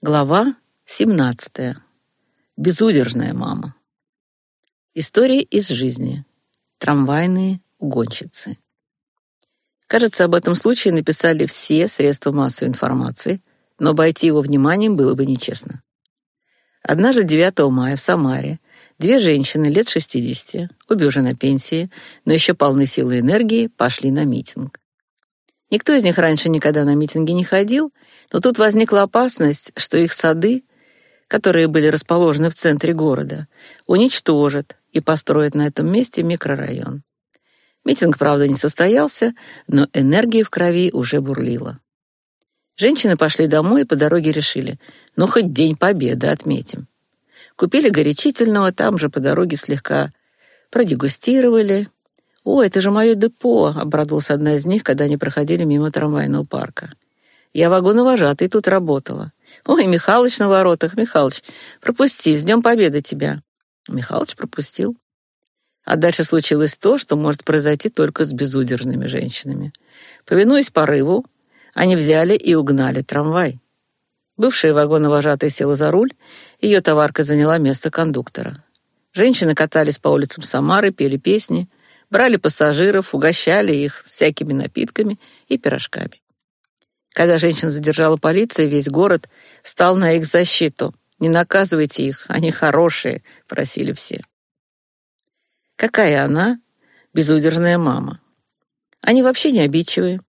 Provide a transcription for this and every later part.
Глава 17. Безудержная мама. Истории из жизни. Трамвайные угонщицы. Кажется, об этом случае написали все средства массовой информации, но обойти его вниманием было бы нечестно. Однажды 9 мая в Самаре две женщины лет 60, обе уже на пенсии, но еще полны силы и энергии, пошли на митинг. Никто из них раньше никогда на митинги не ходил, но тут возникла опасность, что их сады, которые были расположены в центре города, уничтожат и построят на этом месте микрорайон. Митинг, правда, не состоялся, но энергия в крови уже бурлила. Женщины пошли домой и по дороге решили, ну, хоть День Победы отметим. Купили горячительного, там же по дороге слегка продегустировали, «О, это же мое депо!» — обрадовалась одна из них, когда они проходили мимо трамвайного парка. «Я вагоновожатой тут работала. Ой, Михалыч на воротах, Михалыч, пропусти, с Днем Победы тебя!» Михалыч пропустил. А дальше случилось то, что может произойти только с безудержными женщинами. Повинуясь порыву, они взяли и угнали трамвай. Бывшая вагоновожатая села за руль, ее товарка заняла место кондуктора. Женщины катались по улицам Самары, пели песни — брали пассажиров, угощали их всякими напитками и пирожками. Когда женщин задержала полиция, весь город встал на их защиту. «Не наказывайте их, они хорошие», — просили все. Какая она, безудержная мама. Они вообще не обидчивые.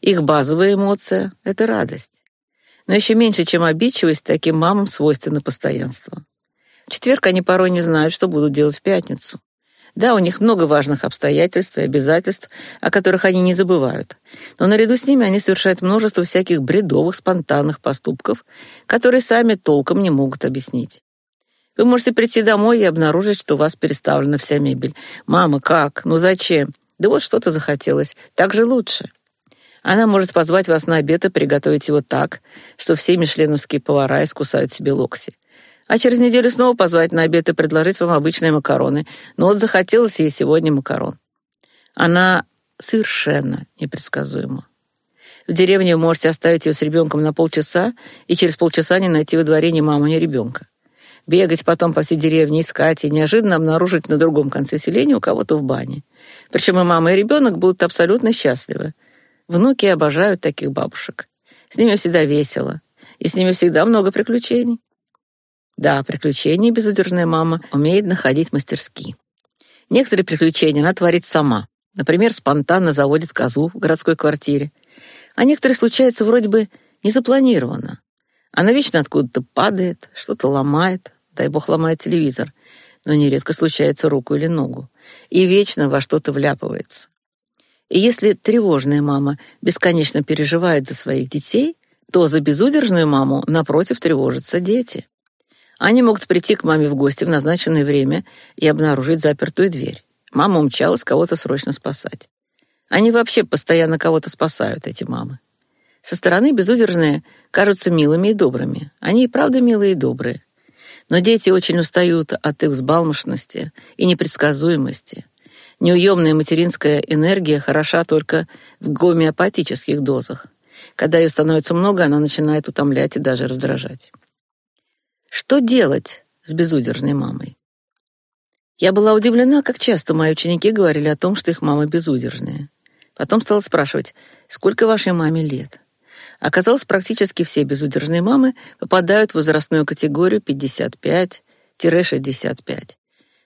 Их базовая эмоция — это радость. Но еще меньше, чем обидчивость, таким мамам свойственно постоянство. В четверг они порой не знают, что будут делать в пятницу. Да, у них много важных обстоятельств и обязательств, о которых они не забывают. Но наряду с ними они совершают множество всяких бредовых, спонтанных поступков, которые сами толком не могут объяснить. Вы можете прийти домой и обнаружить, что у вас переставлена вся мебель. «Мама, как? Ну зачем?» «Да вот что-то захотелось. Так же лучше». Она может позвать вас на обед и приготовить его так, что все мишленовские повара искусают себе локси а через неделю снова позвать на обед и предложить вам обычные макароны. Но вот захотелось ей сегодня макарон. Она совершенно непредсказуема. В деревне вы можете оставить ее с ребенком на полчаса и через полчаса не найти во дворе ни маму, ни ребенка. Бегать потом по всей деревне, искать и неожиданно обнаружить на другом конце селения у кого-то в бане. Причем и мама, и ребенок будут абсолютно счастливы. Внуки обожают таких бабушек. С ними всегда весело, и с ними всегда много приключений. Да, приключения безудержная мама умеет находить мастерски. Некоторые приключения она творит сама. Например, спонтанно заводит козу в городской квартире. А некоторые случаются вроде бы незапланированно. Она вечно откуда-то падает, что-то ломает, дай бог ломает телевизор, но нередко случается руку или ногу, и вечно во что-то вляпывается. И если тревожная мама бесконечно переживает за своих детей, то за безудержную маму, напротив, тревожатся дети. Они могут прийти к маме в гости в назначенное время и обнаружить запертую дверь. Мама умчалась кого-то срочно спасать. Они вообще постоянно кого-то спасают, эти мамы. Со стороны безудержные кажутся милыми и добрыми. Они и правда милые и добрые. Но дети очень устают от их взбалмошности и непредсказуемости. Неуемная материнская энергия хороша только в гомеопатических дозах. Когда ее становится много, она начинает утомлять и даже раздражать. Что делать с безудержной мамой? Я была удивлена, как часто мои ученики говорили о том, что их мама безудержная. Потом стала спрашивать, сколько вашей маме лет? Оказалось, практически все безудержные мамы попадают в возрастную категорию 55-65.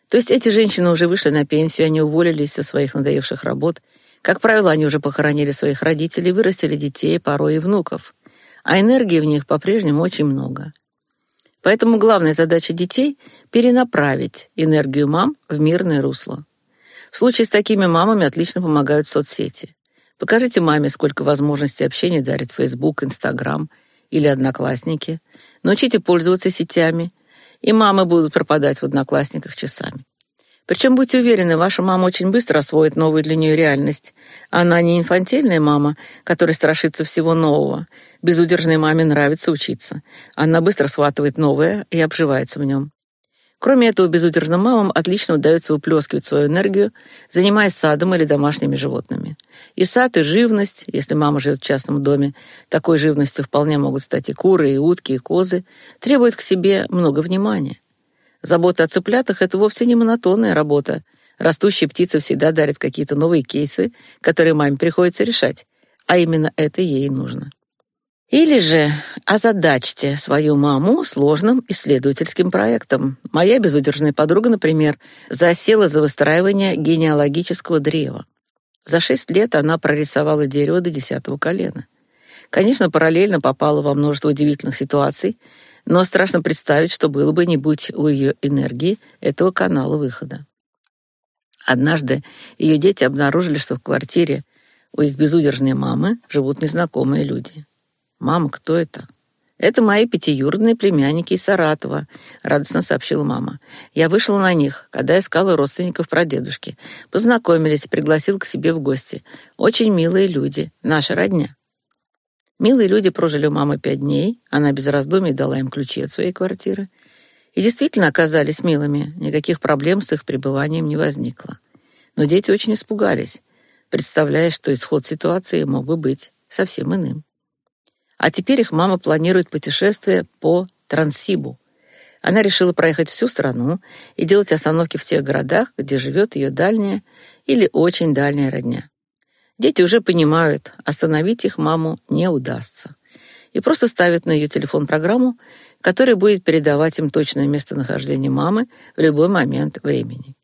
То есть эти женщины уже вышли на пенсию, они уволились со своих надоевших работ. Как правило, они уже похоронили своих родителей, вырастили детей, порой и внуков. А энергии в них по-прежнему очень много. Поэтому главная задача детей — перенаправить энергию мам в мирное русло. В случае с такими мамами отлично помогают соцсети. Покажите маме, сколько возможностей общения дарит Facebook, Instagram или Одноклассники. Научите пользоваться сетями, и мамы будут пропадать в Одноклассниках часами. Причем будьте уверены, ваша мама очень быстро освоит новую для нее реальность. Она не инфантильная мама, которая страшится всего нового. Безудержной маме нравится учиться. Она быстро схватывает новое и обживается в нем. Кроме этого, безудержным мамам отлично удается уплескивать свою энергию, занимаясь садом или домашними животными. И сад, и живность, если мама живет в частном доме, такой живностью вполне могут стать и куры, и утки, и козы, требуют к себе много внимания. Забота о цыплятах — это вовсе не монотонная работа. Растущие птицы всегда дарят какие-то новые кейсы, которые маме приходится решать, а именно это ей нужно. Или же озадачьте свою маму сложным исследовательским проектом. Моя безудержная подруга, например, засела за выстраивание генеалогического древа. За шесть лет она прорисовала дерево до десятого колена. Конечно, параллельно попала во множество удивительных ситуаций, но страшно представить, что было бы, не будь у ее энергии этого канала выхода. Однажды ее дети обнаружили, что в квартире у их безудержной мамы живут незнакомые люди. «Мама, кто это?» «Это мои пятиюродные племянники из Саратова», — радостно сообщила мама. «Я вышла на них, когда искала родственников прадедушки. Познакомились, пригласил к себе в гости. Очень милые люди, наша родня». Милые люди прожили у мамы пять дней, она без раздумий дала им ключи от своей квартиры. И действительно оказались милыми, никаких проблем с их пребыванием не возникло. Но дети очень испугались, представляя, что исход ситуации мог бы быть совсем иным. А теперь их мама планирует путешествие по Транссибу. Она решила проехать всю страну и делать остановки в тех городах, где живет ее дальняя или очень дальняя родня. Дети уже понимают, остановить их маму не удастся. И просто ставят на ее телефон программу, которая будет передавать им точное местонахождение мамы в любой момент времени.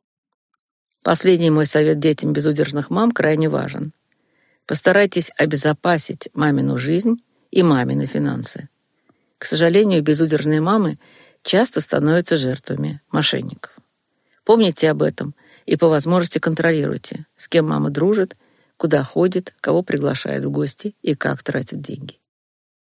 Последний мой совет детям безудержных мам крайне важен. Постарайтесь обезопасить мамину жизнь и мамины финансы. К сожалению, безудержные мамы часто становятся жертвами мошенников. Помните об этом и по возможности контролируйте, с кем мама дружит, куда ходит, кого приглашает в гости и как тратит деньги.